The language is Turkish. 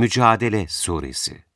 Mücadele Suresi.